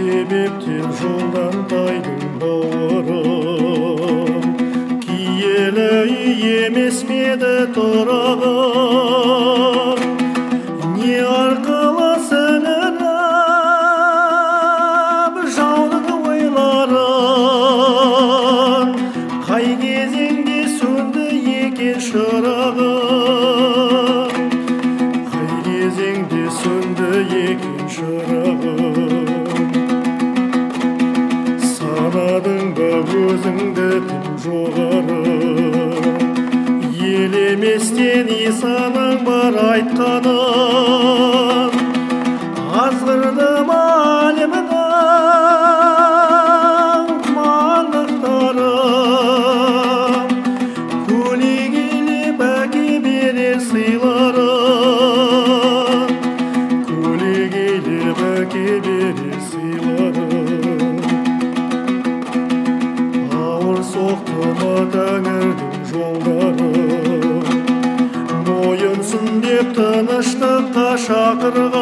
жолдан тайдың бауырым киелі үй емес пе еді тұрағым не арқылы сіңіріп жаудың ойларын қай кезеңде сөнді екен шырағым қай кезеңде сөнді екен шырағым өзіңді тым жоғары. Елеместен исаның бар айтқанын ауыр соқты ма тәңірдің жолдары мойынсын деп тыныштыққа шақырған.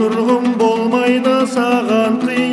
Тұрғым болмайды саған қиын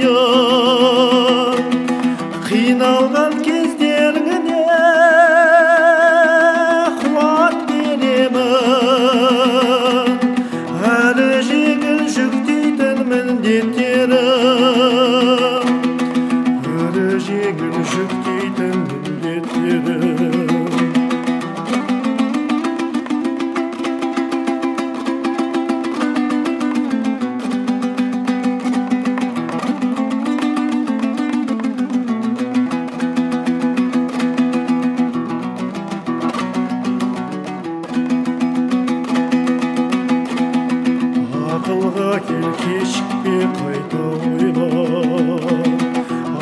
кел кешікпе қайта ойла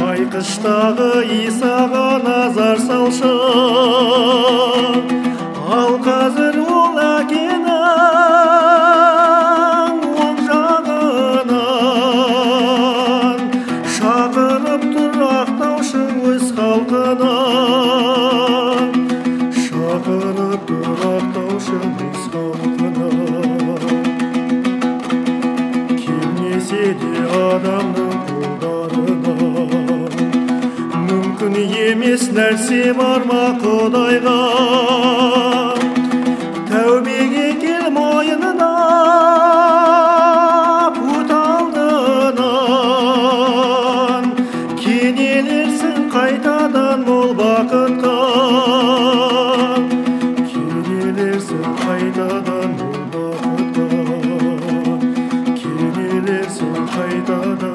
айқыштағы исаға назар салшы. Де адамның қолдарына мүмкін емес нәрсе бар ма құдайға тәубеге кел мойнына пұт алдынан кенелерсің қайтадан мол бақытқа мол бақытқа кенелерсің қайтадан